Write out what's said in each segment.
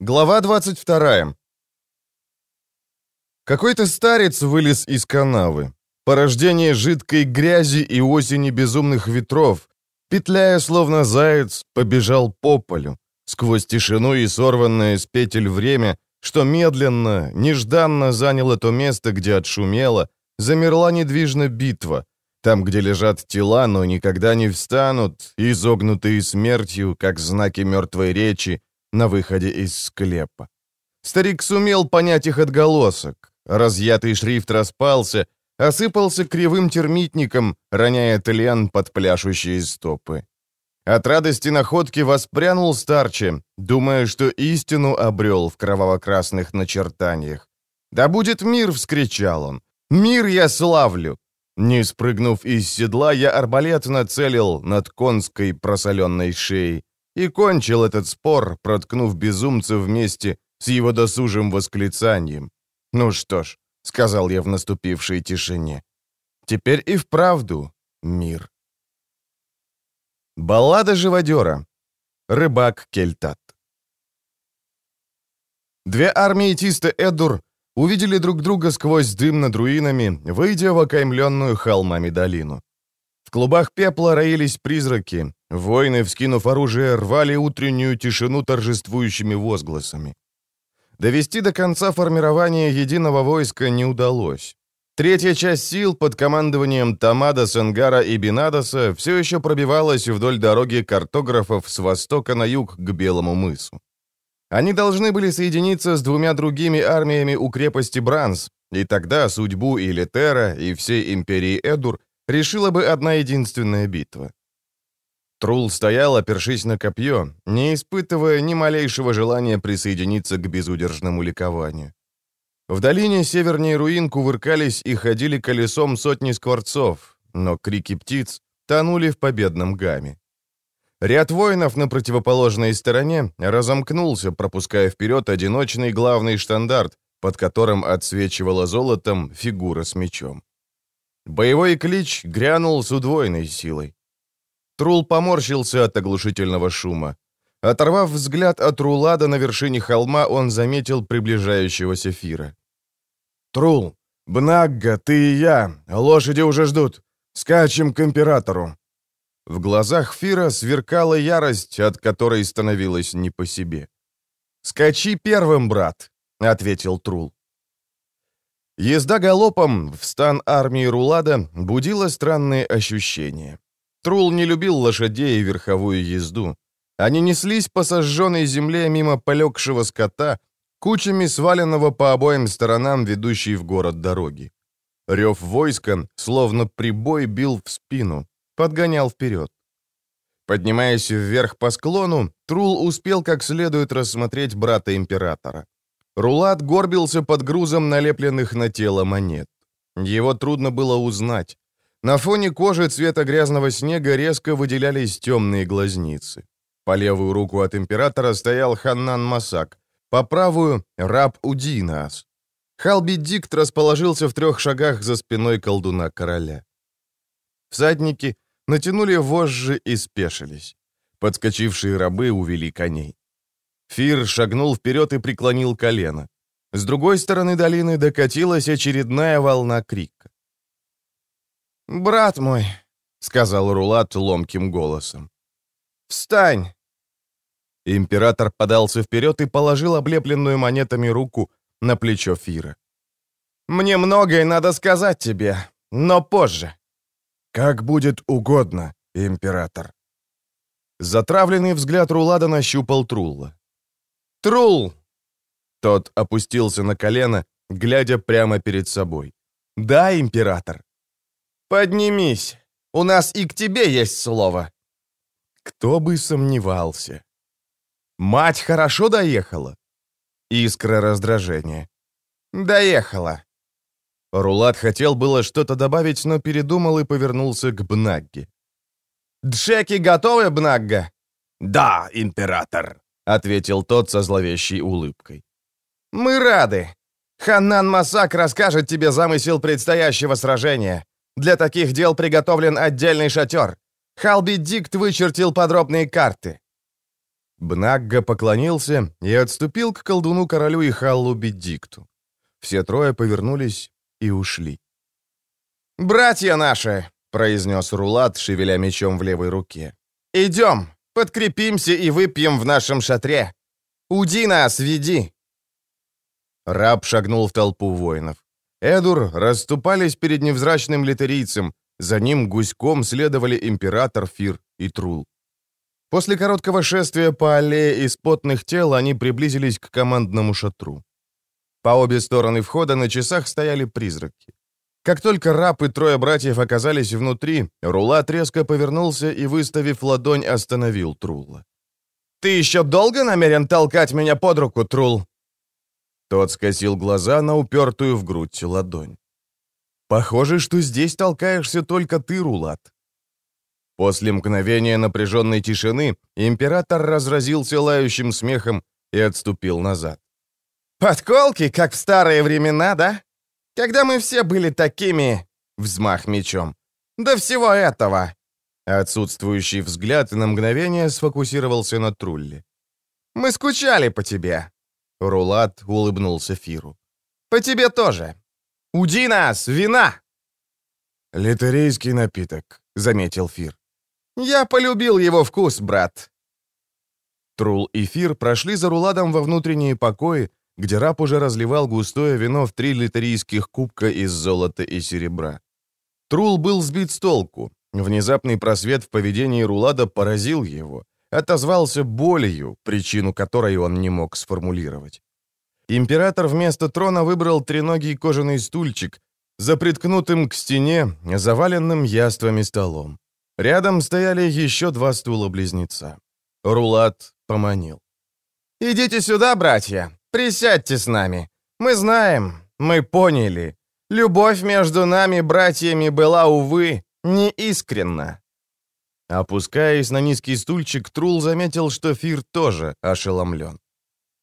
Глава 22. Какой-то старец вылез из канавы. Порождение жидкой грязи и осени безумных ветров, петляя словно заяц, побежал по полю, сквозь тишину и сорванное с петель время, что медленно, нежданно заняло то место, где отшумело, замерла недвижно битва, там, где лежат тела, но никогда не встанут, изогнутые смертью, как знаки мертвой речи, на выходе из склепа. Старик сумел понять их отголосок. Разъятый шрифт распался, осыпался кривым термитником, роняя тлен под пляшущие стопы. От радости находки воспрянул старче, думая, что истину обрел в кроваво-красных начертаниях. «Да будет мир!» — вскричал он. «Мир я славлю!» Не спрыгнув из седла, я арбалет нацелил над конской просоленной шеей и кончил этот спор, проткнув безумца вместе с его досужим восклицанием. «Ну что ж», — сказал я в наступившей тишине, — «теперь и вправду мир». Баллада живодера. Рыбак Кельтат. Две армии Тиста Эдур увидели друг друга сквозь дым над руинами, выйдя в окаймленную холмами долину. В клубах пепла роились призраки, воины, вскинув оружие, рвали утреннюю тишину торжествующими возгласами. Довести до конца формирование единого войска не удалось. Третья часть сил под командованием Тамада, Сенгара и Бинадоса все еще пробивалась вдоль дороги картографов с востока на юг к Белому мысу. Они должны были соединиться с двумя другими армиями у крепости Бранс, и тогда судьбу и и всей империи Эдур решила бы одна единственная битва. Трул стоял, опершись на копье, не испытывая ни малейшего желания присоединиться к безудержному ликованию. В долине севернее руин кувыркались и ходили колесом сотни скворцов, но крики птиц тонули в победном гаме. Ряд воинов на противоположной стороне разомкнулся, пропуская вперед одиночный главный штандарт, под которым отсвечивала золотом фигура с мечом. Боевой клич грянул с удвоенной силой. Трул поморщился от оглушительного шума. Оторвав взгляд от Рулада на вершине холма, он заметил приближающегося Фира. «Трул, Бнагга, ты и я, лошади уже ждут. Скачем к императору». В глазах Фира сверкала ярость, от которой становилось не по себе. «Скачи первым, брат», — ответил Трул. Езда галопом в стан армии Рулада будила странные ощущения. Трул не любил лошадей и верховую езду. Они неслись по сожженной земле мимо полегшего скота, кучами сваленного по обоим сторонам ведущей в город дороги. Рев войска, словно прибой, бил в спину подгонял вперед. Поднимаясь вверх по склону, Трул успел как следует рассмотреть брата императора. Рулат горбился под грузом налепленных на тело монет. Его трудно было узнать. На фоне кожи цвета грязного снега резко выделялись темные глазницы. По левую руку от императора стоял Ханнан Масак, по правую — раб Удинас. Халби Дикт расположился в трех шагах за спиной колдуна короля. Всадники натянули вожжи и спешились. Подскочившие рабы увели коней. Фир шагнул вперед и преклонил колено. С другой стороны долины докатилась очередная волна крика. «Брат мой», — сказал Рулат ломким голосом, — «встань!» Император подался вперед и положил облепленную монетами руку на плечо Фира. «Мне многое надо сказать тебе, но позже. «Как будет угодно, император». Затравленный взгляд Рулада нащупал Трулла. «Трул!» Тот опустился на колено, глядя прямо перед собой. «Да, император?» «Поднимись! У нас и к тебе есть слово!» Кто бы сомневался. «Мать хорошо доехала?» Искра раздражения. «Доехала. Рулат хотел было что-то добавить, но передумал и повернулся к Бнагге. «Джеки готовы, Бнагга?» «Да, император», — ответил тот со зловещей улыбкой. «Мы рады. Ханнан Масак расскажет тебе замысел предстоящего сражения. Для таких дел приготовлен отдельный шатер. Халби Дикт вычертил подробные карты». Бнагга поклонился и отступил к колдуну-королю и Халлу Бедикту. Все трое повернулись и ушли. «Братья наши!» — произнес Рулат, шевеля мечом в левой руке. «Идем, подкрепимся и выпьем в нашем шатре. Уди нас, веди!» Раб шагнул в толпу воинов. Эдур расступались перед невзрачным литерийцем, за ним гуськом следовали император Фир и Трул. После короткого шествия по аллее из потных тел они приблизились к командному шатру. По обе стороны входа на часах стояли призраки. Как только раб и трое братьев оказались внутри, Рулат резко повернулся и, выставив ладонь, остановил Трула. «Ты еще долго намерен толкать меня под руку, Трул?» Тот скосил глаза на упертую в грудь ладонь. «Похоже, что здесь толкаешься только ты, Рулат». После мгновения напряженной тишины император разразился лающим смехом и отступил назад. «Подколки, как в старые времена, да? Когда мы все были такими...» Взмах мечом. «До всего этого!» Отсутствующий взгляд на мгновение сфокусировался на Трулле. «Мы скучали по тебе!» Рулат улыбнулся Фиру. «По тебе тоже! Уди нас! Вина!» «Литерейский напиток», — заметил Фир. «Я полюбил его вкус, брат!» Трул и Фир прошли за Руладом во внутренние покои, где раб уже разливал густое вино в три литерийских кубка из золота и серебра. Трул был сбит с толку. Внезапный просвет в поведении Рулада поразил его, отозвался болью, причину которой он не мог сформулировать. Император вместо трона выбрал треногий кожаный стульчик, за приткнутым к стене, заваленным яствами столом. Рядом стояли еще два стула-близнеца. Рулат поманил. «Идите сюда, братья!» Присядьте с нами. Мы знаем, мы поняли. Любовь между нами, братьями, была, увы, неискренна». Опускаясь на низкий стульчик, Трул заметил, что Фир тоже ошеломлен.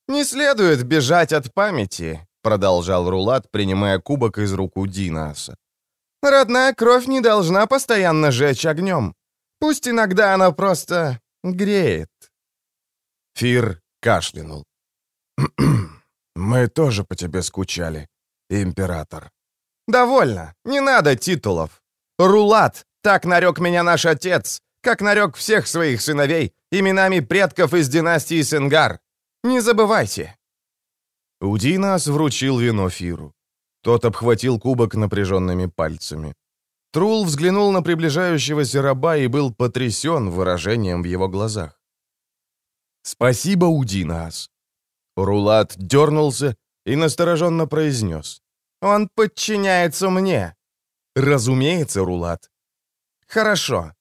«Не следует бежать от памяти», — продолжал Рулат, принимая кубок из рук у Динаса. «Родная кровь не должна постоянно жечь огнем. Пусть иногда она просто греет». Фир кашлянул. «Мы тоже по тебе скучали, император». «Довольно. Не надо титулов. Рулат, так нарек меня наш отец, как нарек всех своих сыновей именами предков из династии Сенгар. Не забывайте». Удинас вручил вино Фиру. Тот обхватил кубок напряженными пальцами. Трул взглянул на приближающегося раба и был потрясен выражением в его глазах. «Спасибо, Удинас. Рулат дернулся и настороженно произнес. «Он подчиняется мне». «Разумеется, Рулат». «Хорошо.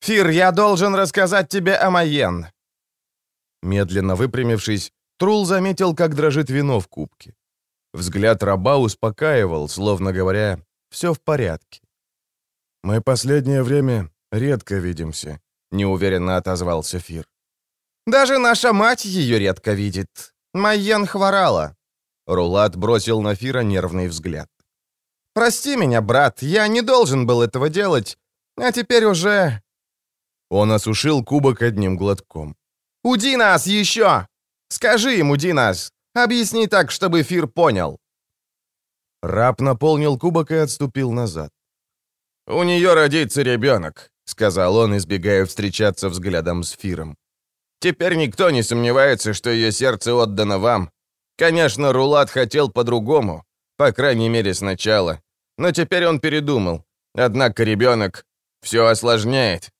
Фир, я должен рассказать тебе о Майен». Медленно выпрямившись, Трул заметил, как дрожит вино в кубке. Взгляд раба успокаивал, словно говоря, «все в порядке». «Мы последнее время редко видимся», — неуверенно отозвался Фир. Даже наша мать ее редко видит. Майен хворала». Рулат бросил на Фира нервный взгляд. «Прости меня, брат, я не должен был этого делать, а теперь уже...» Он осушил кубок одним глотком. «Уди нас еще! Скажи им, уди нас! Объясни так, чтобы Фир понял!» Раб наполнил кубок и отступил назад. «У нее родится ребенок», — сказал он, избегая встречаться взглядом с Фиром. Теперь никто не сомневается, что ее сердце отдано вам. Конечно, Рулат хотел по-другому, по крайней мере, сначала. Но теперь он передумал. Однако ребенок все осложняет.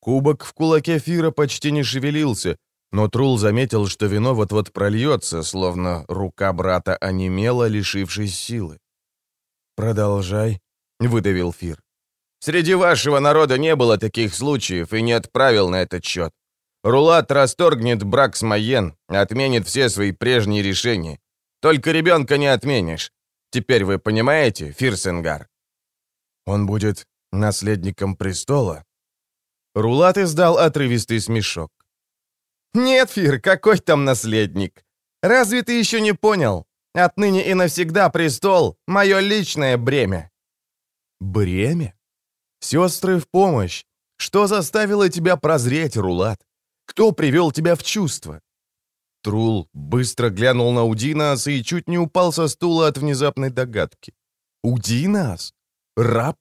Кубок в кулаке Фира почти не шевелился, но Трул заметил, что вино вот-вот прольется, словно рука брата онемела, лишившись силы. «Продолжай», — выдавил Фир. «Среди вашего народа не было таких случаев и не отправил на этот счет. Рулат расторгнет брак с Майен, отменит все свои прежние решения. Только ребенка не отменишь. Теперь вы понимаете, Фирсенгар?» «Он будет наследником престола?» Рулат издал отрывистый смешок. «Нет, Фир, какой там наследник? Разве ты еще не понял? Отныне и навсегда престол — мое личное бремя». «Бремя? Сестры в помощь. Что заставило тебя прозреть, Рулат? Кто привел тебя в чувство?» Трул быстро глянул на Удинас и чуть не упал со стула от внезапной догадки. «Удинас? Раб?»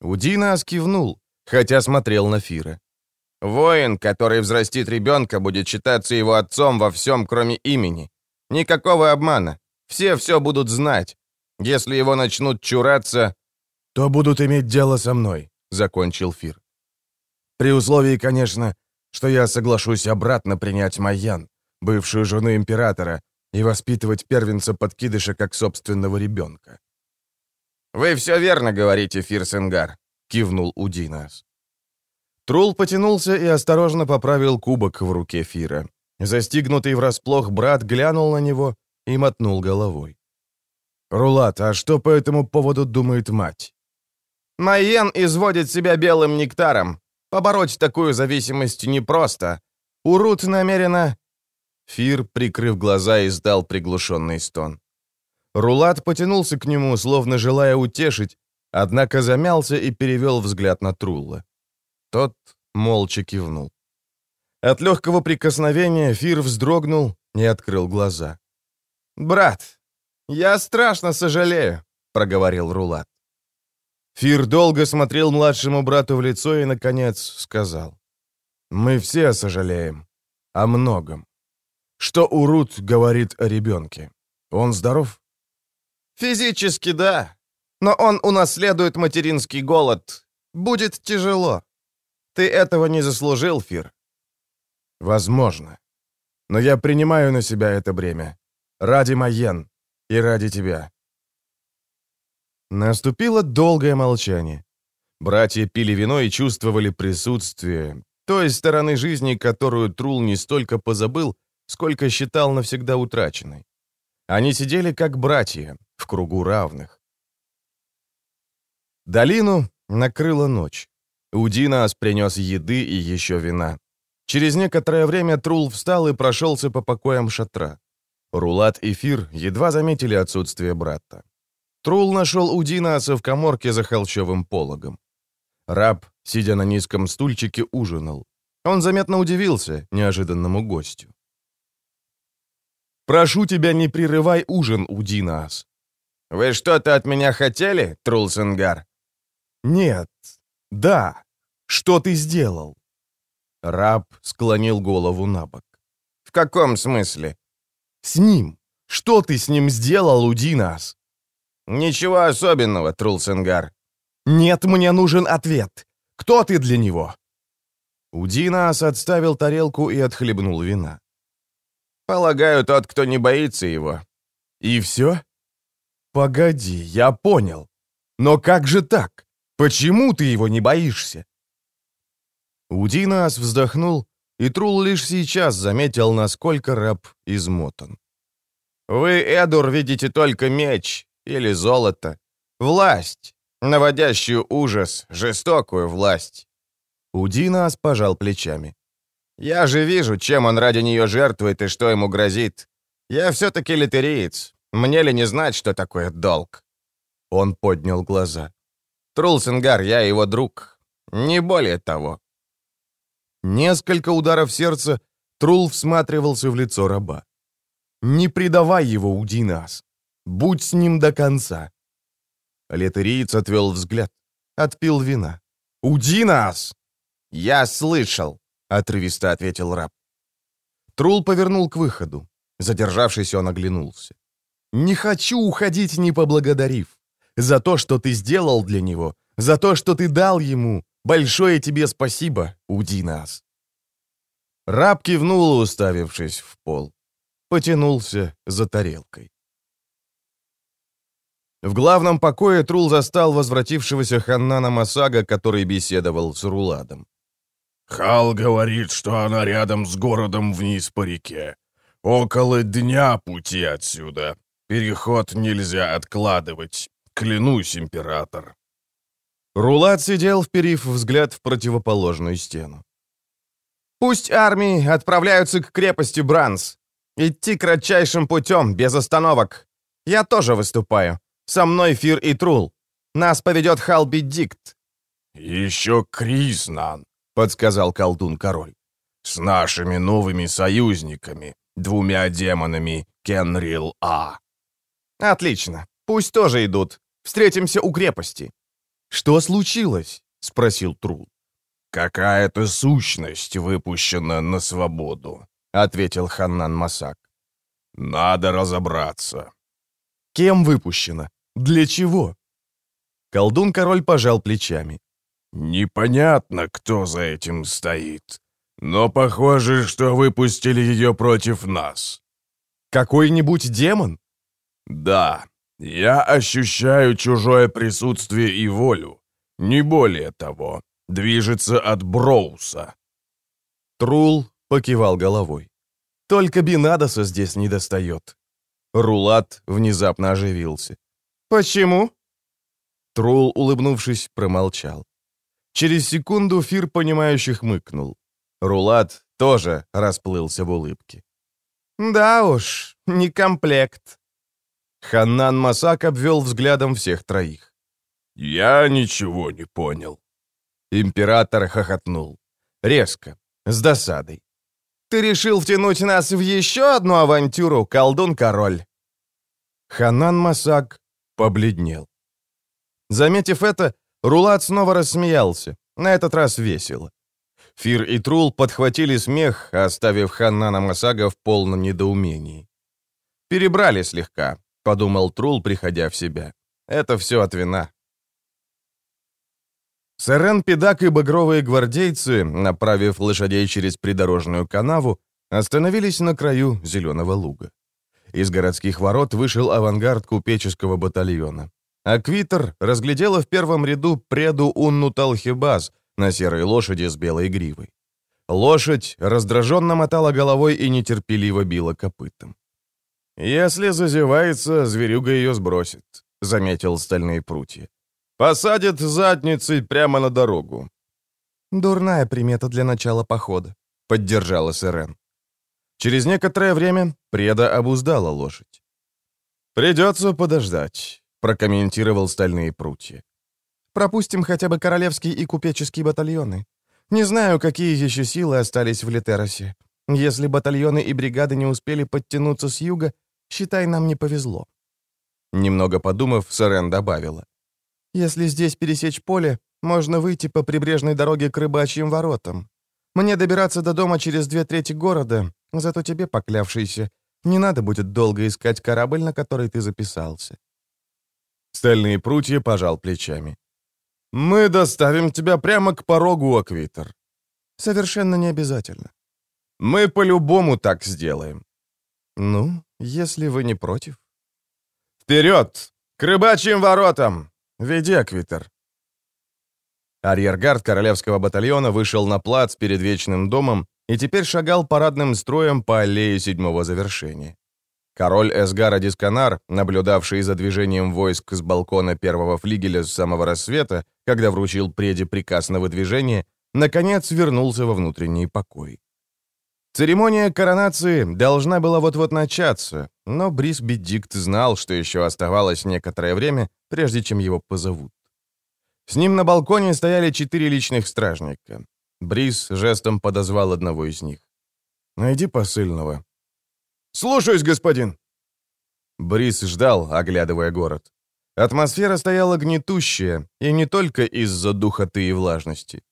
Удинас кивнул, хотя смотрел на Фира. «Воин, который взрастит ребенка, будет считаться его отцом во всем, кроме имени. Никакого обмана. Все все будут знать. Если его начнут чураться...» «То будут иметь дело со мной», — закончил Фир. «При условии, конечно, что я соглашусь обратно принять Майян, бывшую жену императора, и воспитывать первенца подкидыша как собственного ребенка». «Вы все верно говорите, Фирсенгар», — кивнул Удинас. Трул потянулся и осторожно поправил кубок в руке Фира. Застигнутый врасплох брат глянул на него и мотнул головой. «Рулат, а что по этому поводу думает мать?» «Майен изводит себя белым нектаром. Побороть такую зависимость непросто. Урут намеренно...» Фир, прикрыв глаза, издал приглушенный стон. Рулат потянулся к нему, словно желая утешить, однако замялся и перевел взгляд на Трулла. Тот молча кивнул. От легкого прикосновения Фир вздрогнул и открыл глаза. «Брат, я страшно сожалею», — проговорил Рулат. Фир долго смотрел младшему брату в лицо и, наконец, сказал. «Мы все сожалеем. О многом. Что Урут говорит о ребенке? Он здоров?» «Физически да, но он унаследует материнский голод. Будет тяжело. Ты этого не заслужил, Фир». «Возможно. Но я принимаю на себя это бремя. Ради Майен и ради тебя». Наступило долгое молчание. Братья пили вино и чувствовали присутствие той стороны жизни, которую Трул не столько позабыл, сколько считал навсегда утраченной. Они сидели как братья, в кругу равных. Долину накрыла ночь. Удинас принес еды и еще вина. Через некоторое время Трул встал и прошелся по покоям шатра. Рулат и Фир едва заметили отсутствие брата. Трул нашел Удинаса в коморке за холщовым пологом. Раб, сидя на низком стульчике, ужинал. Он заметно удивился неожиданному гостю. «Прошу тебя, не прерывай ужин, Удинас». «Вы что-то от меня хотели, Трулсенгар?» «Нет. Да. Что ты сделал?» Раб склонил голову на бок. «В каком смысле?» «С ним. Что ты с ним сделал, Удинас?» «Ничего особенного, Трулсенгар». «Нет, мне нужен ответ. Кто ты для него?» Удинас отставил тарелку и отхлебнул вина. «Полагаю, тот, кто не боится его». «И все?» «Погоди, я понял. Но как же так? Почему ты его не боишься?» Удинас вздохнул, и Трул лишь сейчас заметил, насколько раб измотан. «Вы, Эдур, видите только меч, или золото. Власть, наводящую ужас, жестокую власть. Удинас пожал плечами. «Я же вижу, чем он ради нее жертвует и что ему грозит. Я все-таки литериец. Мне ли не знать, что такое долг?» Он поднял глаза. «Трулсенгар, я его друг. Не более того». Несколько ударов сердца Трул всматривался в лицо раба. «Не предавай его, Удинас. Будь с ним до конца». Летериец отвел взгляд, отпил вина. «Уди нас!» «Я слышал», — отрывисто ответил раб. Трул повернул к выходу. Задержавшись, он оглянулся. «Не хочу уходить, не поблагодарив. За то, что ты сделал для него, за то, что ты дал ему. Большое тебе спасибо, уди нас». Раб кивнул, уставившись в пол. Потянулся за тарелкой. В главном покое Трул застал возвратившегося Ханнана Масага, который беседовал с Руладом. «Хал говорит, что она рядом с городом вниз по реке. Около дня пути отсюда. Переход нельзя откладывать. Клянусь, император». Рулат сидел, вперив взгляд в противоположную стену. «Пусть армии отправляются к крепости Бранс. Идти кратчайшим путем, без остановок. Я тоже выступаю. Со мной Фир и Трул. Нас поведет Халби Дикт». «Еще Кризнан», — подсказал колдун-король. С нашими новыми союзниками, двумя демонами Кенрил-А». «Отлично. Пусть тоже идут. Встретимся у крепости». «Что случилось?» — спросил Трул. «Какая-то сущность выпущена на свободу», — ответил Ханнан Масак. «Надо разобраться». «Кем выпущена? Для чего?» Колдун-король пожал плечами. «Непонятно, кто за этим стоит. Но похоже, что выпустили ее против нас». «Какой-нибудь демон?» «Да. Я ощущаю чужое присутствие и волю. Не более того. Движется от Броуса». Трул покивал головой. «Только Бинадоса здесь не достает». Рулат внезапно оживился. «Почему?» Трул, улыбнувшись, промолчал. Через секунду Фир, понимающе хмыкнул. Рулат тоже расплылся в улыбке. «Да уж, не комплект». Ханнан Масак обвел взглядом всех троих. «Я ничего не понял». Император хохотнул. Резко, с досадой. «Ты решил втянуть нас в еще одну авантюру, колдун-король?» Ханан Масак побледнел. Заметив это, Рулат снова рассмеялся, на этот раз весело. Фир и Трул подхватили смех, оставив Ханнана Масага в полном недоумении. «Перебрали слегка», — подумал Трул, приходя в себя. «Это все от вина». Сарен Педак и багровые гвардейцы, направив лошадей через придорожную канаву, остановились на краю зеленого луга. Из городских ворот вышел авангард купеческого батальона. Аквитер разглядела в первом ряду преду Унну Талхибаз на серой лошади с белой гривой. Лошадь раздраженно мотала головой и нетерпеливо била копытом. «Если зазевается, зверюга ее сбросит», — заметил стальные прутья. «Посадит задницей прямо на дорогу». «Дурная примета для начала похода», — поддержала Сирен. Через некоторое время преда обуздала лошадь. «Придется подождать прокомментировал стальные прутья. «Пропустим хотя бы королевский и купеческий батальоны. Не знаю, какие еще силы остались в Литеросе. Если батальоны и бригады не успели подтянуться с юга, считай, нам не повезло». Немного подумав, Сарен добавила. «Если здесь пересечь поле, можно выйти по прибрежной дороге к рыбачьим воротам. Мне добираться до дома через две трети города, зато тебе, поклявшийся, не надо будет долго искать корабль, на который ты записался. Стальные прутья пожал плечами. «Мы доставим тебя прямо к порогу, Аквитер». «Совершенно не обязательно». «Мы по-любому так сделаем». «Ну, если вы не против». «Вперед! К рыбачьим воротам! Веди, Аквитер». Арьергард королевского батальона вышел на плац перед Вечным домом и теперь шагал парадным строем по аллее седьмого завершения. Король Эсгара Дисканар, наблюдавший за движением войск с балкона первого флигеля с самого рассвета, когда вручил преде приказ на выдвижение, наконец вернулся во внутренний покой. Церемония коронации должна была вот-вот начаться, но Брис Бедикт знал, что еще оставалось некоторое время, прежде чем его позовут. С ним на балконе стояли четыре личных стражника. Брис жестом подозвал одного из них. «Найди посыльного. «Слушаюсь, господин!» Брис ждал, оглядывая город. Атмосфера стояла гнетущая, и не только из-за духоты и влажности.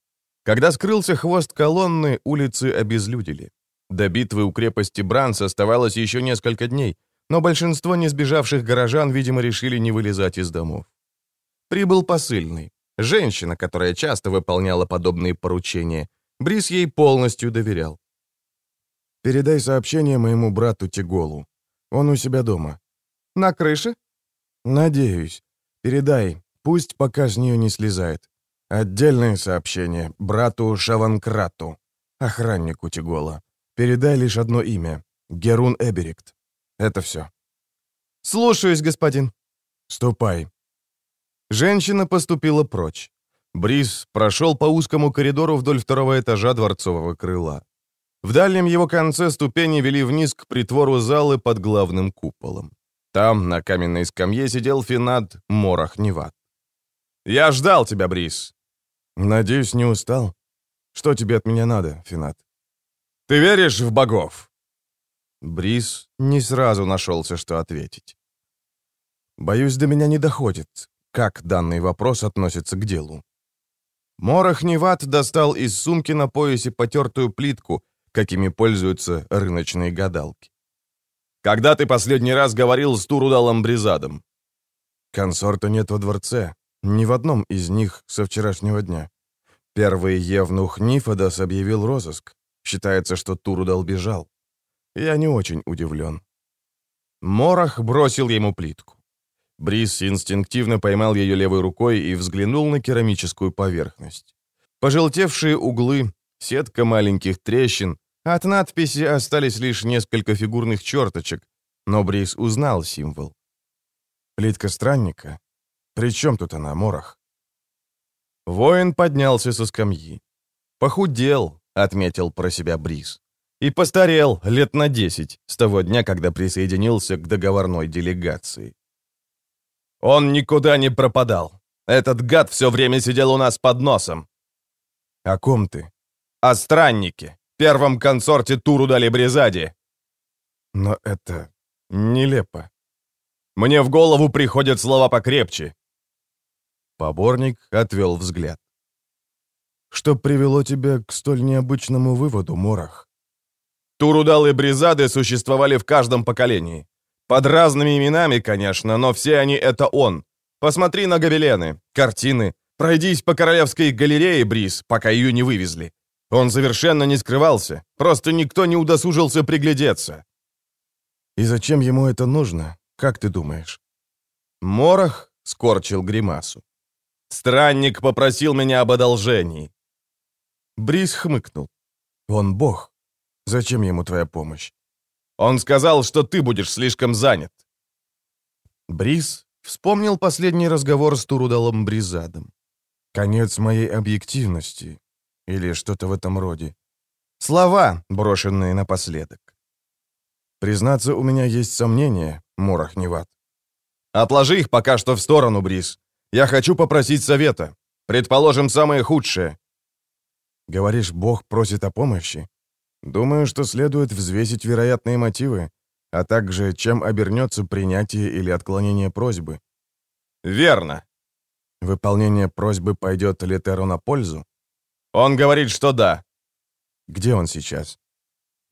Когда скрылся хвост колонны, улицы обезлюдили. До битвы у крепости Бранс оставалось еще несколько дней, но большинство несбежавших горожан, видимо, решили не вылезать из домов. Прибыл посыльный. Женщина, которая часто выполняла подобные поручения. Брис ей полностью доверял. Передай сообщение моему брату Тиголу. Он у себя дома». «На крыше?» «Надеюсь. Передай. Пусть пока с нее не слезает. Отдельное сообщение брату Шаванкрату, охраннику Тигола. Передай лишь одно имя. Герун Эберикт. Это все». «Слушаюсь, господин». «Ступай». Женщина поступила прочь. Брис прошел по узкому коридору вдоль второго этажа дворцового крыла. В дальнем его конце ступени вели вниз к притвору залы под главным куполом. Там, на каменной скамье, сидел Финад Морах Неват. «Я ждал тебя, Брис!» «Надеюсь, не устал? Что тебе от меня надо, Финад?» Ты веришь в богов?» Брис не сразу нашелся, что ответить. «Боюсь, до меня не доходит, как данный вопрос относится к делу». Морох Неват достал из сумки на поясе потертую плитку, какими пользуются рыночные гадалки. «Когда ты последний раз говорил с Турудалом Бризадом?» «Консорта нет во дворце. Ни в одном из них со вчерашнего дня. Первый евнух Нифодос объявил розыск. Считается, что Турудал бежал. Я не очень удивлен». Морох бросил ему плитку. Брис инстинктивно поймал ее левой рукой и взглянул на керамическую поверхность. Пожелтевшие углы, сетка маленьких трещин, от надписи остались лишь несколько фигурных черточек, но Брис узнал символ. Плитка странника? При чем тут она, Морох? Воин поднялся со скамьи. «Похудел», — отметил про себя Брис. «И постарел лет на десять, с того дня, когда присоединился к договорной делегации». Он никуда не пропадал. Этот гад все время сидел у нас под носом. О ком ты? О страннике, первом консорте Туру дали Бризади. Но это нелепо. Мне в голову приходят слова покрепче. Поборник отвел взгляд. Что привело тебя к столь необычному выводу, Морах? Турудалы Бризады существовали в каждом поколении. Под разными именами, конечно, но все они — это он. Посмотри на гобелены, картины. Пройдись по Королевской галерее, Бриз, пока ее не вывезли. Он совершенно не скрывался, просто никто не удосужился приглядеться. И зачем ему это нужно, как ты думаешь? Морох скорчил гримасу. Странник попросил меня об одолжении. Бриз хмыкнул. Он бог. Зачем ему твоя помощь? Он сказал, что ты будешь слишком занят». Брис вспомнил последний разговор с Турудалом Бризадом. «Конец моей объективности» или что-то в этом роде. Слова, брошенные напоследок. Признаться, у меня есть сомнения, Морох Неват. Отложи их пока что в сторону, Брис. Я хочу попросить совета. Предположим, самое худшее. Говоришь, Бог просит о помощи? Думаю, что следует взвесить вероятные мотивы, а также чем обернется принятие или отклонение просьбы. Верно. Выполнение просьбы пойдет Летеру на пользу? Он говорит, что да. Где он сейчас?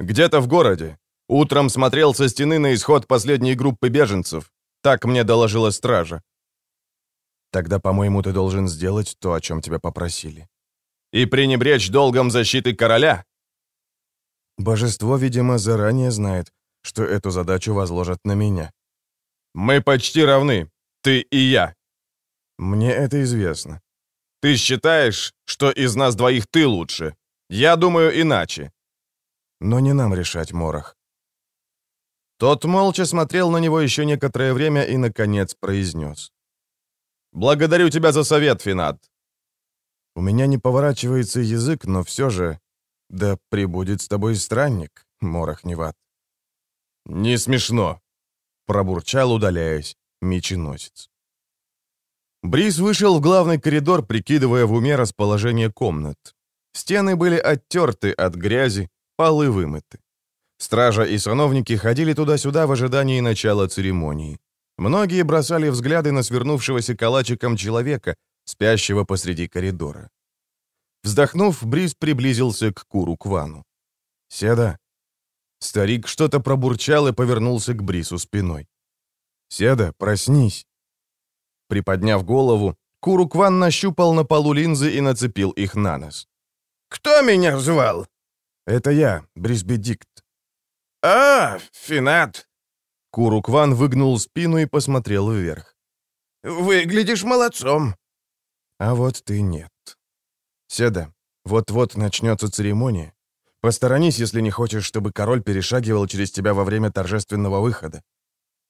Где-то в городе. Утром смотрел со стены на исход последней группы беженцев. Так мне доложила стража. Тогда, по-моему, ты должен сделать то, о чем тебя попросили. И пренебречь долгом защиты короля? Божество, видимо, заранее знает, что эту задачу возложат на меня. Мы почти равны, ты и я. Мне это известно. Ты считаешь, что из нас двоих ты лучше? Я думаю иначе. Но не нам решать, Морох. Тот молча смотрел на него еще некоторое время и, наконец, произнес. «Благодарю тебя за совет, Финат». У меня не поворачивается язык, но все же «Да прибудет с тобой странник, Морох Неват». «Не смешно», — пробурчал, удаляясь, меченосец. Бриз вышел в главный коридор, прикидывая в уме расположение комнат. Стены были оттерты от грязи, полы вымыты. Стража и сановники ходили туда-сюда в ожидании начала церемонии. Многие бросали взгляды на свернувшегося калачиком человека, спящего посреди коридора. Вздохнув, Бриз приблизился к Куру Квану. «Седа». Старик что-то пробурчал и повернулся к Брису спиной. «Седа, проснись». Приподняв голову, Куру Кван нащупал на полу линзы и нацепил их на нос. «Кто меня звал?» «Это я, Брисбедикт». «А, Финат». Куру Кван выгнул спину и посмотрел вверх. «Выглядишь молодцом». «А вот ты нет». «Седа, вот-вот начнется церемония. Посторонись, если не хочешь, чтобы король перешагивал через тебя во время торжественного выхода».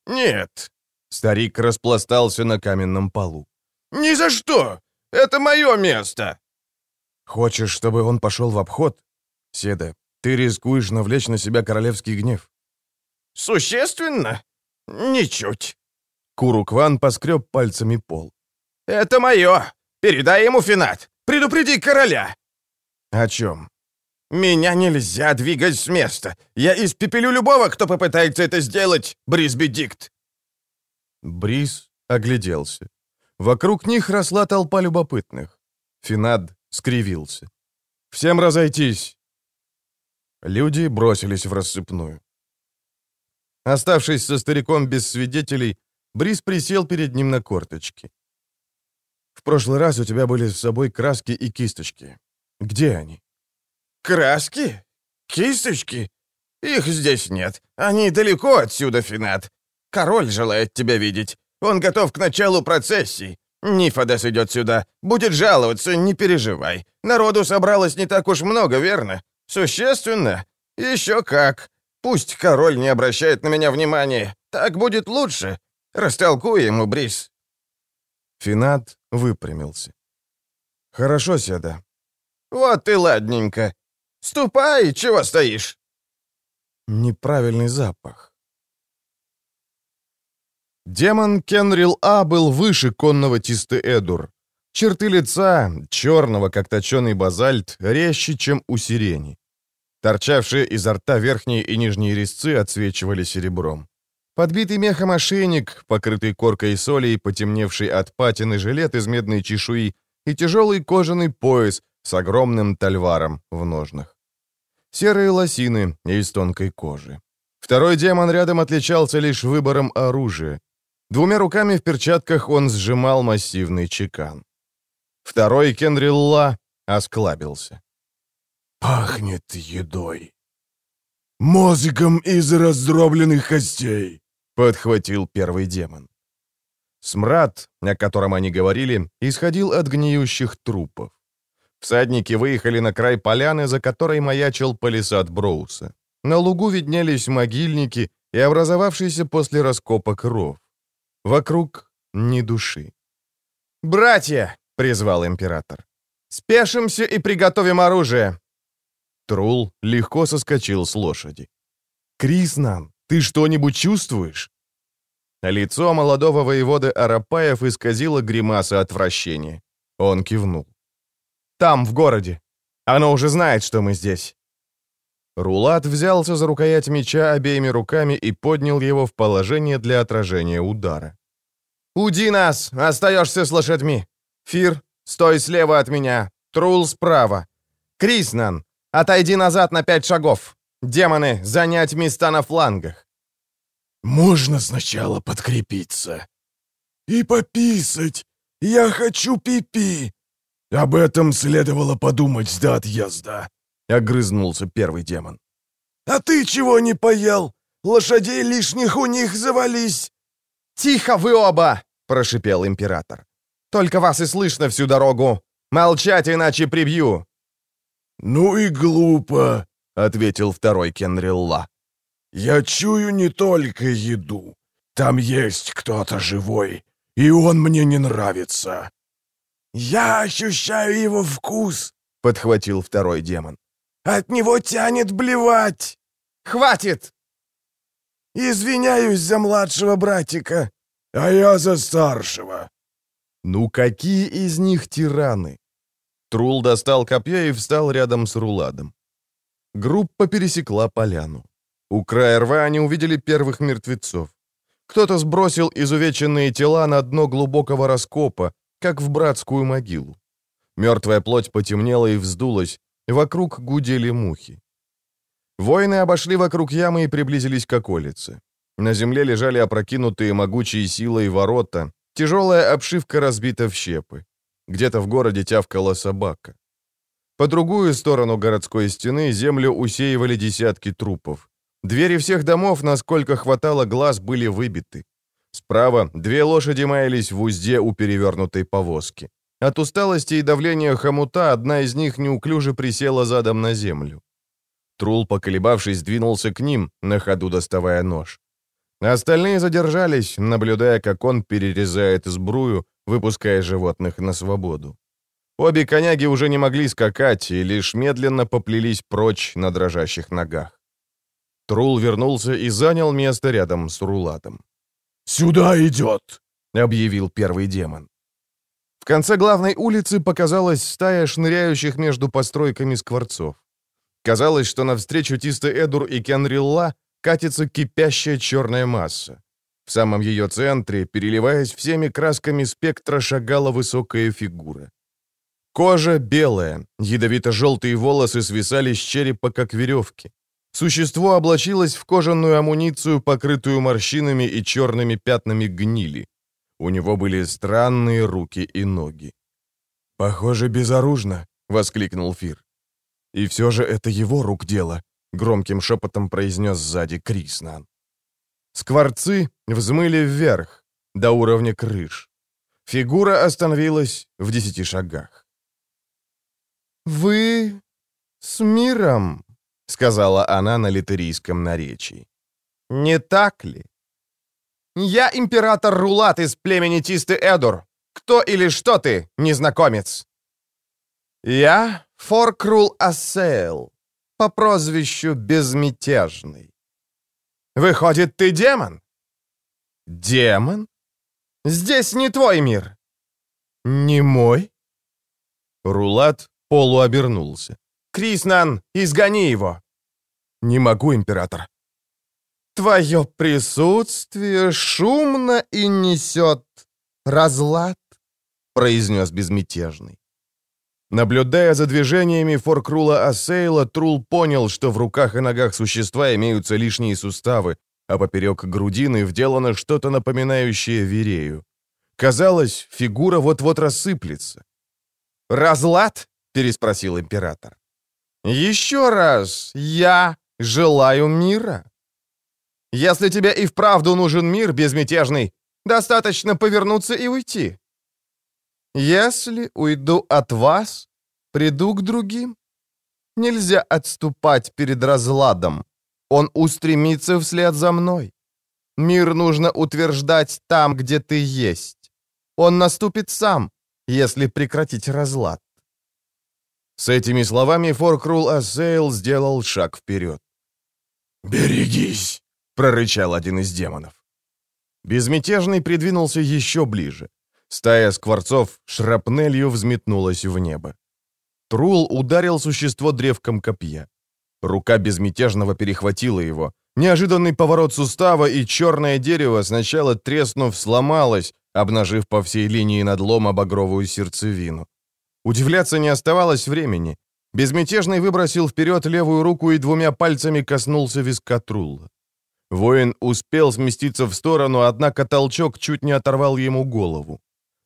«Нет». Старик распластался на каменном полу. «Ни за что! Это мое место!» «Хочешь, чтобы он пошел в обход? Седа, ты рискуешь навлечь на себя королевский гнев». «Существенно? Ничуть». Курукван поскреб пальцами пол. «Это мое! Передай ему, Финат! Предупреди короля!» «О чем?» Меня нельзя двигать с места. Я испепелю любого, кто попытается это сделать, Брисби Дикт. Брис огляделся. Вокруг них росла толпа любопытных. Финад скривился. «Всем разойтись!» Люди бросились в рассыпную. Оставшись со стариком без свидетелей, Брис присел перед ним на корточки. «В прошлый раз у тебя были с собой краски и кисточки. Где они?» «Краски? Кисточки? Их здесь нет. Они далеко отсюда, Финат. Король желает тебя видеть. Он готов к началу процессии. Нифодес идет сюда. Будет жаловаться, не переживай. Народу собралось не так уж много, верно? Существенно? Еще как. Пусть король не обращает на меня внимания. Так будет лучше. Растолкуй ему, Брис». Финат выпрямился. «Хорошо, Седа». «Вот ты ладненько. Ступай, чего стоишь?» Неправильный запах. Демон Кенрил А был выше конного Тисты Эдур. Черты лица, черного, как точеный базальт, резче, чем у сирени. Торчавшие изо рта верхние и нижние резцы отсвечивали серебром. Подбитый мехом ошейник, покрытый коркой соли и потемневший от патины жилет из медной чешуи и тяжелый кожаный пояс с огромным тальваром в ножнах. Серые лосины из тонкой кожи. Второй демон рядом отличался лишь выбором оружия. Двумя руками в перчатках он сжимал массивный чекан. Второй Кенрилла осклабился. «Пахнет едой. Мозгом из раздробленных костей», — подхватил первый демон. Смрад, о котором они говорили, исходил от гниющих трупов. Всадники выехали на край поляны, за которой маячил палисад Броуса. На лугу виднелись могильники и образовавшийся после раскопок ров. Вокруг ни души. «Братья!» — призвал император. «Спешимся и приготовим оружие!» Трул легко соскочил с лошади. «Криснан, ты что-нибудь чувствуешь?» Лицо молодого воеводы Арапаев исказило гримаса отвращения. Он кивнул. «Там, в городе. Оно уже знает, что мы здесь». Рулат взялся за рукоять меча обеими руками и поднял его в положение для отражения удара. «Уди нас! Остаешься с лошадьми! Фир, стой слева от меня! Трул справа! Криснан, отойди назад на пять шагов! Демоны, занять места на флангах!» «Можно сначала подкрепиться?» «И пописать! Я хочу пипи!» «Об этом следовало подумать до отъезда!» — огрызнулся первый демон. «А ты чего не поел? Лошадей лишних у них завались!» «Тихо вы оба!» — прошипел император. «Только вас и слышно всю дорогу! Молчать, иначе прибью!» «Ну и глупо!» — ответил второй Кенрилла. «Я чую не только еду. Там есть кто-то живой, и он мне не нравится». «Я ощущаю его вкус», — подхватил второй демон. «От него тянет блевать!» «Хватит!» «Извиняюсь за младшего братика, а я за старшего». «Ну какие из них тираны?» Трул достал копье и встал рядом с Руладом. Группа пересекла поляну. У края рва они увидели первых мертвецов. Кто-то сбросил изувеченные тела на дно глубокого раскопа, как в братскую могилу. Мертвая плоть потемнела и вздулась, вокруг гудели мухи. Воины обошли вокруг ямы и приблизились к околице. На земле лежали опрокинутые могучие силой ворота, тяжелая обшивка разбита в щепы. Где-то в городе тявкала собака. По другую сторону городской стены землю усеивали десятки трупов. Двери всех домов, насколько хватало глаз, были выбиты. Справа две лошади маялись в узде у перевернутой повозки. От усталости и давления хомута одна из них неуклюже присела задом на землю. Трул, поколебавшись, двинулся к ним, на ходу доставая нож. Остальные задержались, наблюдая, как он перерезает сбрую, выпуская животных на свободу. Обе коняги уже не могли скакать и лишь медленно поплелись прочь на дрожащих ногах. Трул вернулся и занял место рядом с Рулатом. «Сюда идет!» — объявил первый демон. В конце главной улицы показалась стая шныряющих между постройками скворцов. Казалось, что навстречу Тисте Эдур и Кенрилла катится кипящая черная масса. В самом ее центре, переливаясь всеми красками спектра, шагала высокая фигура. Кожа белая, ядовито-желтые волосы свисали с черепа, как веревки. Существо облачилось в кожаную амуницию, покрытую морщинами и черными пятнами гнили. У него были странные руки и ноги. «Похоже, безоружно», — воскликнул Фир. «И все же это его рук дело», — громким шепотом произнес сзади Криснан. Скворцы взмыли вверх, до уровня крыш. Фигура остановилась в десяти шагах. «Вы с миром?» — сказала она на литерийском наречии. «Не так ли?» «Я император Рулат из племени Тисты Эдур. Кто или что ты, незнакомец?» «Я Форкрул Ассейл, по прозвищу Безмятежный». «Выходит, ты демон?» «Демон? Здесь не твой мир». «Не мой?» Рулат полуобернулся. «Криснан, изгони его!» «Не могу, император». «Твое присутствие шумно и несет разлад», — произнес безмятежный. Наблюдая за движениями Форкрула Ассейла, Трул понял, что в руках и ногах существа имеются лишние суставы, а поперек грудины вделано что-то напоминающее верею. Казалось, фигура вот-вот рассыплется. «Разлад?» — переспросил император. «Еще раз, я желаю мира. Если тебе и вправду нужен мир безмятежный, достаточно повернуться и уйти. Если уйду от вас, приду к другим. Нельзя отступать перед разладом. Он устремится вслед за мной. Мир нужно утверждать там, где ты есть. Он наступит сам, если прекратить разлад. С этими словами Форкрул Ассейл сделал шаг вперед. «Берегись!» — прорычал один из демонов. Безмятежный придвинулся еще ближе. Стая скворцов шрапнелью взметнулась в небо. Трул ударил существо древком копья. Рука безмятежного перехватила его. Неожиданный поворот сустава, и черное дерево, сначала треснув, сломалось, обнажив по всей линии надлома багровую сердцевину. Удивляться не оставалось времени. Безмятежный выбросил вперед левую руку и двумя пальцами коснулся виска Трулла. Воин успел сместиться в сторону, однако толчок чуть не оторвал ему голову.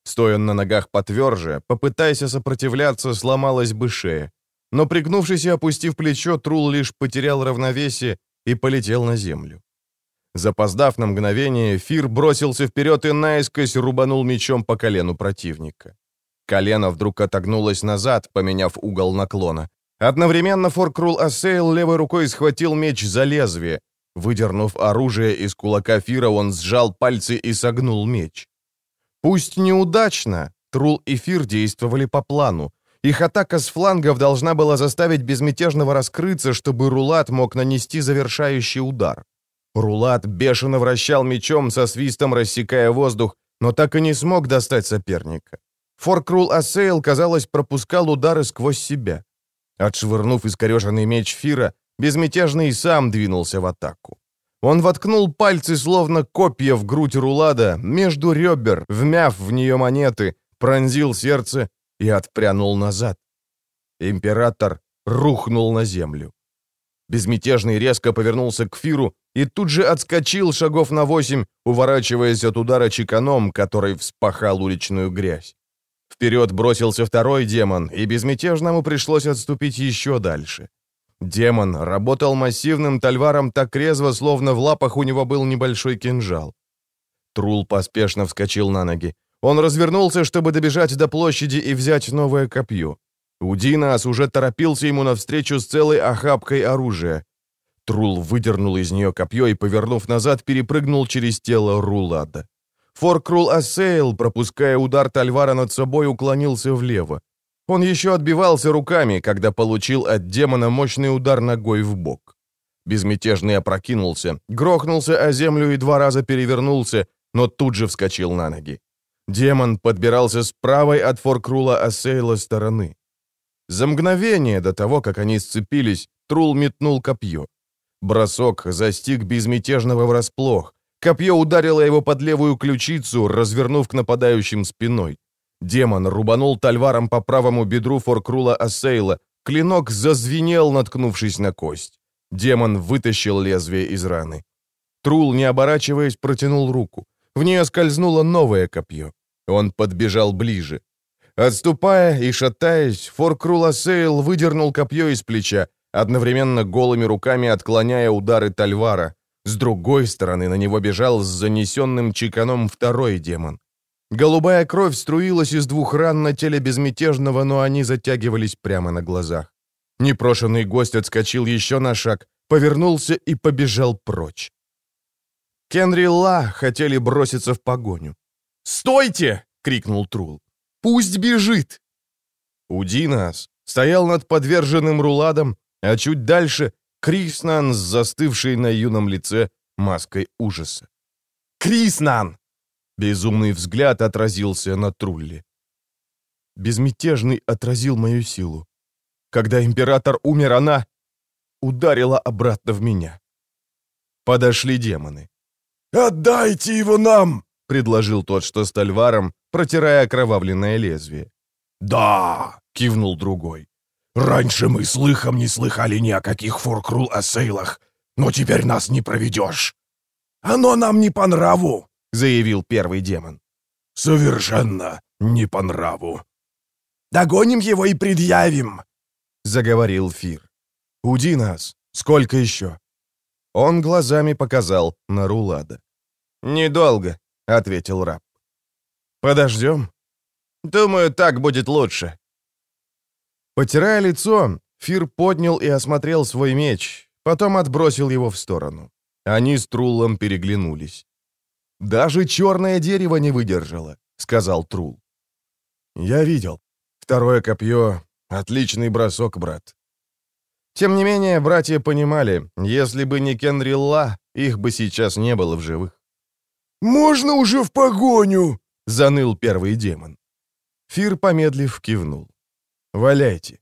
Стоя на ногах потверже, попытаясь сопротивляться, сломалась бы шея. Но пригнувшись и опустив плечо, Трул лишь потерял равновесие и полетел на землю. Запоздав на мгновение, Фир бросился вперед и наискось рубанул мечом по колену противника. Колено вдруг отогнулось назад, поменяв угол наклона. Одновременно Форкрул Ассейл левой рукой схватил меч за лезвие. Выдернув оружие из кулака Фира, он сжал пальцы и согнул меч. Пусть неудачно, Трул и Фир действовали по плану. Их атака с флангов должна была заставить безмятежного раскрыться, чтобы Рулад мог нанести завершающий удар. Рулад бешено вращал мечом со свистом, рассекая воздух, но так и не смог достать соперника. Форкрул Ассейл, казалось, пропускал удары сквозь себя. Отшвырнув искореженный меч Фира, безмятежный сам двинулся в атаку. Он воткнул пальцы, словно копья в грудь Рулада, между ребер, вмяв в нее монеты, пронзил сердце и отпрянул назад. Император рухнул на землю. Безмятежный резко повернулся к Фиру и тут же отскочил шагов на восемь, уворачиваясь от удара чеканом, который вспахал уличную грязь. Вперед бросился второй демон, и безмятежному пришлось отступить еще дальше. Демон работал массивным тальваром так резво, словно в лапах у него был небольшой кинжал. Трул поспешно вскочил на ноги. Он развернулся, чтобы добежать до площади и взять новое копье. Удинаас уже торопился ему навстречу с целой охапкой оружия. Трул выдернул из нее копье и, повернув назад, перепрыгнул через тело Рулада. Форкрул Ассейл, пропуская удар Тальвара над собой, уклонился влево. Он еще отбивался руками, когда получил от демона мощный удар ногой в бок. Безмятежный опрокинулся, грохнулся о землю и два раза перевернулся, но тут же вскочил на ноги. Демон подбирался с правой от Форкрула Ассейла стороны. За мгновение до того, как они сцепились, Трул метнул копье. Бросок застиг безмятежного врасплох. Копье ударило его под левую ключицу, развернув к нападающим спиной. Демон рубанул тальваром по правому бедру Форкрула Ассейла. Клинок зазвенел, наткнувшись на кость. Демон вытащил лезвие из раны. Трул, не оборачиваясь, протянул руку. В нее скользнуло новое копье. Он подбежал ближе. Отступая и шатаясь, Форкрул Ассейл выдернул копье из плеча, одновременно голыми руками отклоняя удары Тальвара. С другой стороны на него бежал с занесенным чеканом второй демон. Голубая кровь струилась из двух ран на теле безмятежного, но они затягивались прямо на глазах. Непрошенный гость отскочил еще на шаг, повернулся и побежал прочь. Кенри Ла хотели броситься в погоню. «Стойте!» — крикнул Трул. «Пусть бежит!» Удинас стоял над подверженным руладом, а чуть дальше — Криснан с застывшей на юном лице маской ужаса. «Криснан!» Безумный взгляд отразился на Трулле. Безмятежный отразил мою силу. Когда император умер, она ударила обратно в меня. Подошли демоны. «Отдайте его нам!» — предложил тот, что с тальваром, протирая окровавленное лезвие. «Да!» — кивнул другой. «Раньше мы слыхом не слыхали ни о каких форкрул-ассейлах, но теперь нас не проведешь. Оно нам не по нраву!» — заявил первый демон. «Совершенно не по нраву!» «Догоним его и предъявим!» — заговорил Фир. «Уди нас! Сколько еще?» Он глазами показал на Рулада. «Недолго», — ответил раб. «Подождем?» «Думаю, так будет лучше». Потирая лицо, Фир поднял и осмотрел свой меч, потом отбросил его в сторону. Они с Трулом переглянулись. «Даже черное дерево не выдержало», — сказал Трул. «Я видел. Второе копье — отличный бросок, брат». Тем не менее, братья понимали, если бы не Кенрилла, их бы сейчас не было в живых. «Можно уже в погоню!» — заныл первый демон. Фир, помедлив, кивнул. «Валяйте».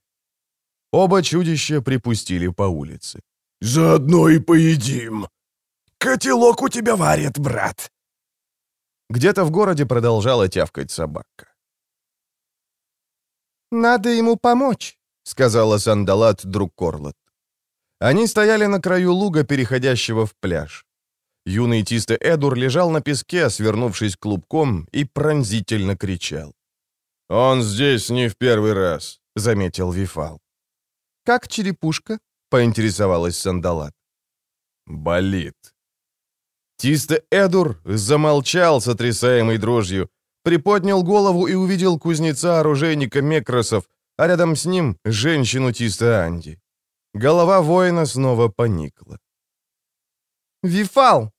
Оба чудища припустили по улице. «Заодно и поедим. Котелок у тебя варят, брат». Где-то в городе продолжала тявкать собака. «Надо ему помочь», — сказала Сандалат друг Корлот. Они стояли на краю луга, переходящего в пляж. Юный Тисте Эдур лежал на песке, свернувшись клубком, и пронзительно кричал. «Он здесь не в первый раз», — заметил Вифал. «Как черепушка?» — поинтересовалась Сандалат. «Болит». Тисте Эдур замолчал, сотрясаемый дрожью, приподнял голову и увидел кузнеца-оружейника Мекросов, а рядом с ним — женщину Тисте Анди. Голова воина снова поникла. «Вифал!»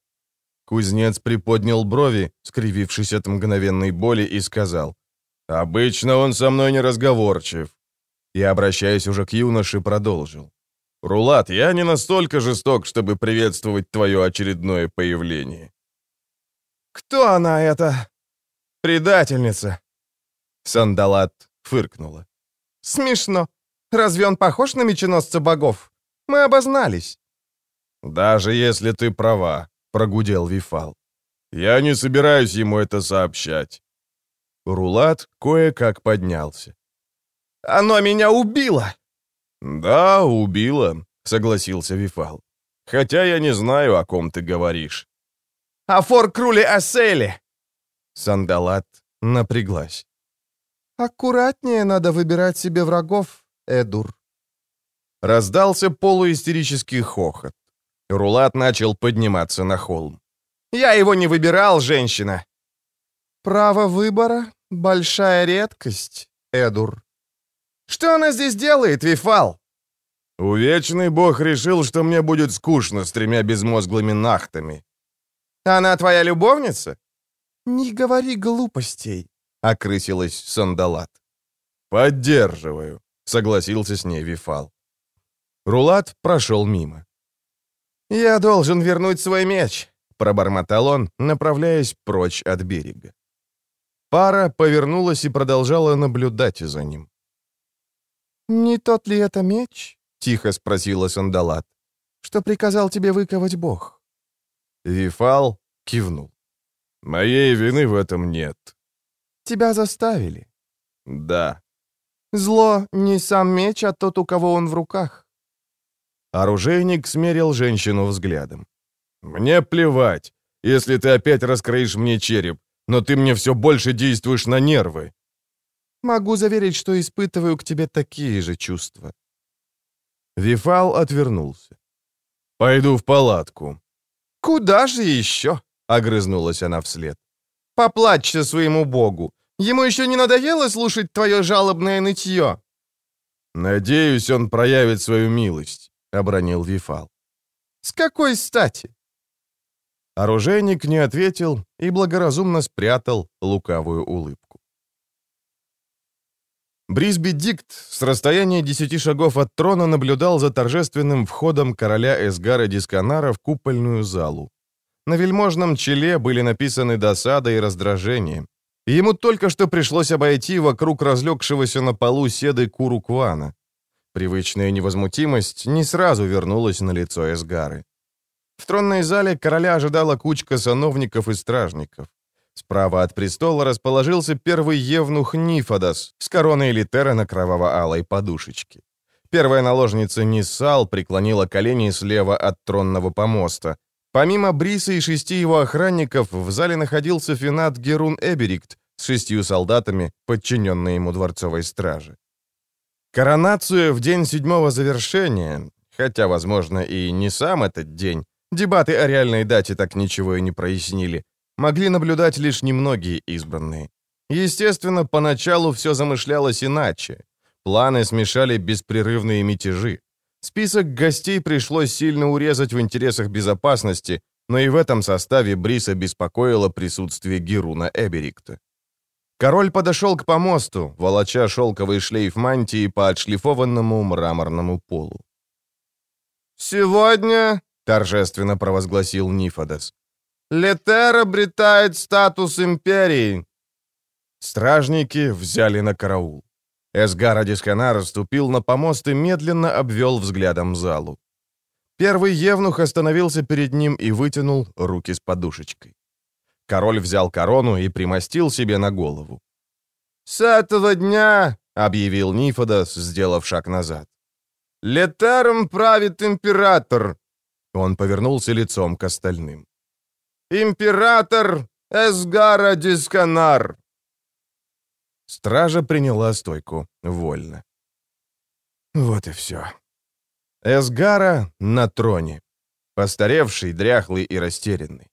Кузнец приподнял брови, скривившись от мгновенной боли, и сказал, «Обычно он со мной не разговорчив». И, обращаясь уже к юноше, продолжил. «Рулат, я не настолько жесток, чтобы приветствовать твое очередное появление». «Кто она, эта предательница?» Сандалат фыркнула. «Смешно. Разве он похож на меченосца богов? Мы обознались». «Даже если ты права», — прогудел Вифал. «Я не собираюсь ему это сообщать». Рулат кое-как поднялся. «Оно меня убило!» «Да, убило», — согласился Вифал. «Хотя я не знаю, о ком ты говоришь». «О Форкруле Асселе!» Сандалат напряглась. «Аккуратнее надо выбирать себе врагов, Эдур». Раздался полуистерический хохот. Рулат начал подниматься на холм. «Я его не выбирал, женщина!» «Право выбора — большая редкость, Эдур». «Что она здесь делает, Вифал?» «Увечный бог решил, что мне будет скучно с тремя безмозглыми нахтами». «Она твоя любовница?» «Не говори глупостей», — окрысилась Сандалат. «Поддерживаю», — согласился с ней Вифал. Рулат прошел мимо. «Я должен вернуть свой меч», — пробормотал он, направляясь прочь от берега. Пара повернулась и продолжала наблюдать за ним. «Не тот ли это меч?» — тихо спросила Сандалат. «Что приказал тебе выковать Бог?» Вифал кивнул. «Моей вины в этом нет». «Тебя заставили?» «Да». «Зло не сам меч, а тот, у кого он в руках». Оружейник смерил женщину взглядом. «Мне плевать, если ты опять раскроишь мне череп, но ты мне все больше действуешь на нервы». «Могу заверить, что испытываю к тебе такие же чувства». Вифал отвернулся. «Пойду в палатку». «Куда же еще?» — огрызнулась она вслед. «Поплачься своему богу. Ему еще не надоело слушать твое жалобное нытье?» «Надеюсь, он проявит свою милость», — обронил Вифал. «С какой стати?» Оружейник не ответил и благоразумно спрятал лукавую улыбку. Брисби Дикт с расстояния десяти шагов от трона наблюдал за торжественным входом короля Эсгара Дисканара в купольную залу. На вельможном челе были написаны досада и раздражение. Ему только что пришлось обойти вокруг разлегшегося на полу седы Куруквана. Привычная невозмутимость не сразу вернулась на лицо Эсгары. В тронной зале короля ожидала кучка сановников и стражников. Справа от престола расположился первый евнух Нифодос с короной Литера на кроваво-алой подушечке. Первая наложница Ниссал преклонила колени слева от тронного помоста. Помимо Бриса и шести его охранников, в зале находился финат Герун Эберикт с шестью солдатами, подчиненные ему дворцовой страже. Коронацию в день седьмого завершения, хотя, возможно, и не сам этот день, дебаты о реальной дате так ничего и не прояснили, могли наблюдать лишь немногие избранные. Естественно, поначалу все замышлялось иначе. Планы смешали беспрерывные мятежи. Список гостей пришлось сильно урезать в интересах безопасности, но и в этом составе Бриса беспокоило присутствие Геруна Эберикта. Король подошел к помосту, волоча шелковый шлейф мантии по отшлифованному мраморному полу. «Сегодня», — торжественно провозгласил Нифодос, Летер обретает статус империи. Стражники взяли на караул. Эсгара Дисканар ступил на помост и медленно обвел взглядом залу. Первый евнух остановился перед ним и вытянул руки с подушечкой. Король взял корону и примостил себе на голову. «С этого дня», — объявил Нифодос, сделав шаг назад, — «летером правит император». Он повернулся лицом к остальным. Император Эсгара Дисканар!» Стража приняла стойку вольно. Вот и все. Эсгара на троне. Постаревший, дряхлый и растерянный.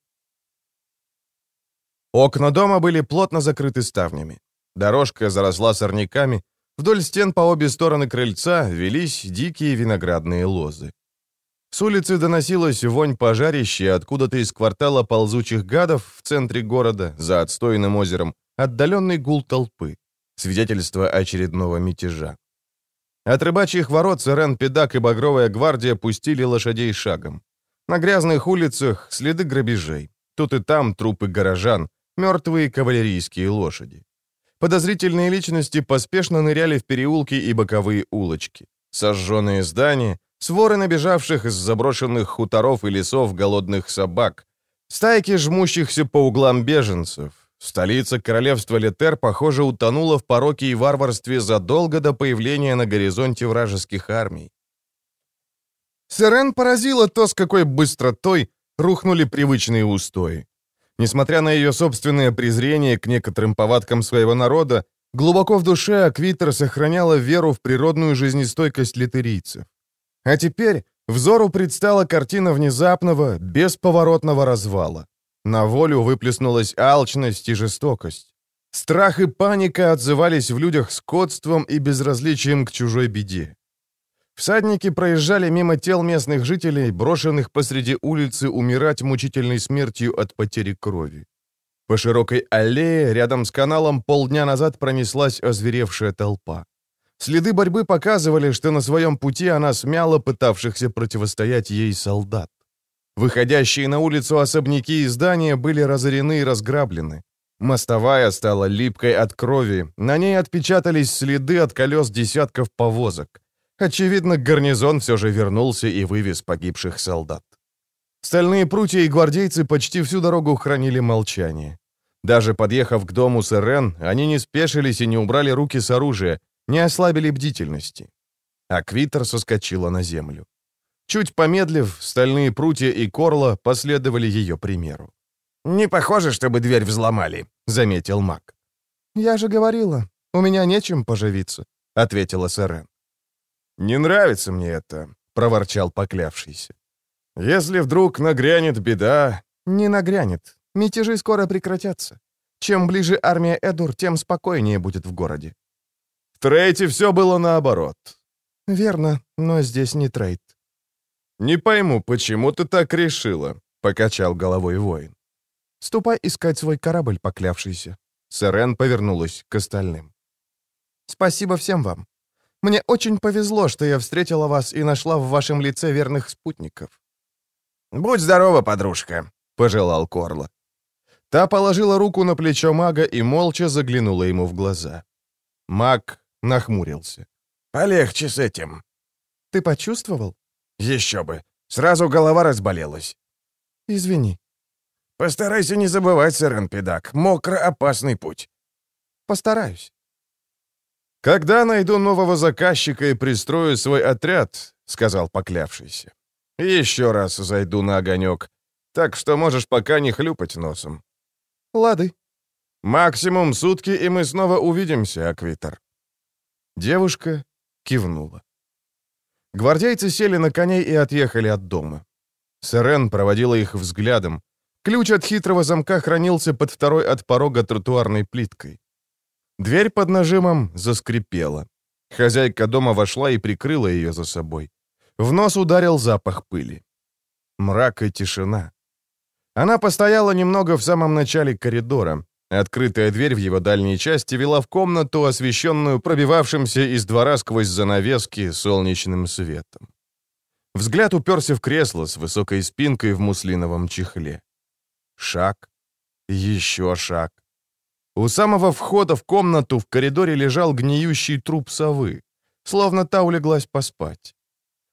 Окна дома были плотно закрыты ставнями. Дорожка заросла сорняками. Вдоль стен по обе стороны крыльца велись дикие виноградные лозы. С улицы доносилась вонь пожарища откуда-то из квартала ползучих гадов в центре города, за отстойным озером, отдаленный гул толпы, свидетельство очередного мятежа. От рыбачьих ворот Сырен Педак и Багровая гвардия пустили лошадей шагом. На грязных улицах следы грабежей. Тут и там трупы горожан, мертвые кавалерийские лошади. Подозрительные личности поспешно ныряли в переулки и боковые улочки. Сожженные здания, своры набежавших из заброшенных хуторов и лесов голодных собак, стайки жмущихся по углам беженцев. Столица королевства Летер, похоже, утонула в пороке и варварстве задолго до появления на горизонте вражеских армий. Сирен поразила то, с какой быстротой рухнули привычные устои. Несмотря на ее собственное презрение к некоторым повадкам своего народа, глубоко в душе Аквитер сохраняла веру в природную жизнестойкость литерийцев. А теперь взору предстала картина внезапного, бесповоротного развала. На волю выплеснулась алчность и жестокость. Страх и паника отзывались в людях скотством и безразличием к чужой беде. Всадники проезжали мимо тел местных жителей, брошенных посреди улицы умирать мучительной смертью от потери крови. По широкой аллее рядом с каналом полдня назад пронеслась озверевшая толпа. Следы борьбы показывали, что на своем пути она смяла пытавшихся противостоять ей солдат. Выходящие на улицу особняки и здания были разорены и разграблены. Мостовая стала липкой от крови, на ней отпечатались следы от колес десятков повозок. Очевидно, гарнизон все же вернулся и вывез погибших солдат. Стальные прутья и гвардейцы почти всю дорогу хранили молчание. Даже подъехав к дому Сэрен, они не спешились и не убрали руки с оружия, не ослабили бдительности. Аквитер соскочила на землю. Чуть помедлив, стальные прутья и корла последовали ее примеру. «Не похоже, чтобы дверь взломали», — заметил маг. «Я же говорила, у меня нечем поживиться», — ответила Сэрен. «Не нравится мне это», — проворчал поклявшийся. «Если вдруг нагрянет беда...» «Не нагрянет. Мятежи скоро прекратятся. Чем ближе армия Эдур, тем спокойнее будет в городе». «В Трейте все было наоборот». «Верно, но здесь не Трейт». «Не пойму, почему ты так решила?» — покачал головой воин. «Ступай искать свой корабль, поклявшийся». Сэрен повернулась к остальным. «Спасибо всем вам. Мне очень повезло, что я встретила вас и нашла в вашем лице верных спутников». «Будь здорова, подружка», — пожелал Корло. Та положила руку на плечо мага и молча заглянула ему в глаза. Маг нахмурился. «Полегче с этим». «Ты почувствовал?» «Еще бы. Сразу голова разболелась». «Извини». «Постарайся не забывать, сэр Анпедак. Мокро опасный путь». «Постараюсь». «Когда найду нового заказчика и пристрою свой отряд», — сказал поклявшийся, — «еще раз зайду на огонек, так что можешь пока не хлюпать носом». «Лады». «Максимум сутки, и мы снова увидимся, Аквитер». Девушка кивнула. Гвардейцы сели на коней и отъехали от дома. Сирен проводила их взглядом. Ключ от хитрого замка хранился под второй от порога тротуарной плиткой. Дверь под нажимом заскрипела. Хозяйка дома вошла и прикрыла ее за собой. В нос ударил запах пыли. Мрак и тишина. Она постояла немного в самом начале коридора. Открытая дверь в его дальней части вела в комнату, освещенную пробивавшимся из двора сквозь занавески солнечным светом. Взгляд уперся в кресло с высокой спинкой в муслиновом чехле. Шаг. Еще шаг. У самого входа в комнату в коридоре лежал гниющий труп совы, словно та улеглась поспать.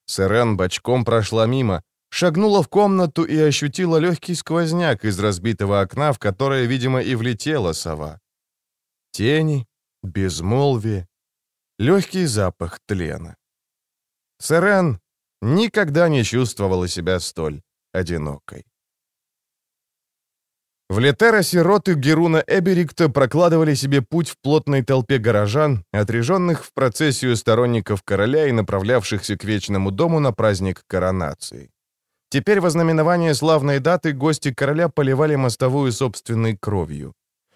Сэрен бочком прошла мимо, шагнула в комнату и ощутила легкий сквозняк из разбитого окна, в которое, видимо, и влетела сова. Тени, безмолвие, легкий запах тлена. Сэрен никогда не чувствовала себя столь одинокой. В Летеросе роты Геруна Эберикта прокладывали себе путь в плотной толпе горожан, отряженных в процессию сторонников короля и направлявшихся к Вечному дому на праздник коронации. Теперь во знаменование славной даты гости короля поливали мостовую собственной кровью.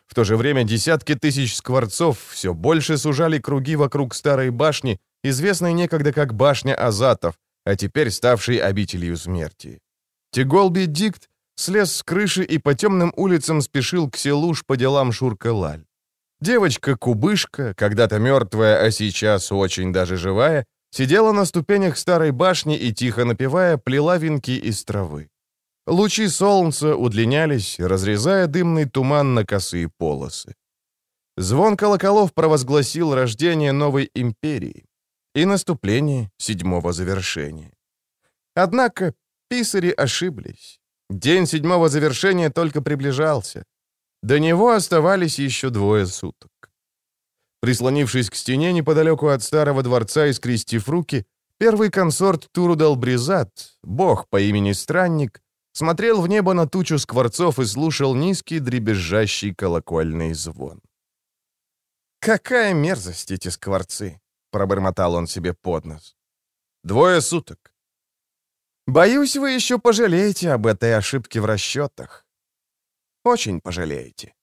В то же время десятки тысяч скворцов все больше сужали круги вокруг старой башни, известной некогда как башня Азатов, а теперь ставшей обителью смерти. Тиголби Дикт слез с крыши и по темным улицам спешил к селуш по делам Шурка-Лаль. Девочка-кубышка, когда-то мертвая, а сейчас очень даже живая, сидела на ступенях старой башни и, тихо напевая, плела венки из травы. Лучи солнца удлинялись, разрезая дымный туман на косые полосы. Звон колоколов провозгласил рождение новой империи и наступление седьмого завершения. Однако писари ошиблись. День седьмого завершения только приближался. До него оставались еще двое суток. Прислонившись к стене неподалеку от старого дворца и скрестив руки, первый консорт Турудал Бризат, бог по имени Странник, смотрел в небо на тучу скворцов и слушал низкий дребезжащий колокольный звон. «Какая мерзость эти скворцы!» — пробормотал он себе под нос. «Двое суток. Боюсь, вы еще пожалеете об этой ошибке в расчетах. Очень пожалеете.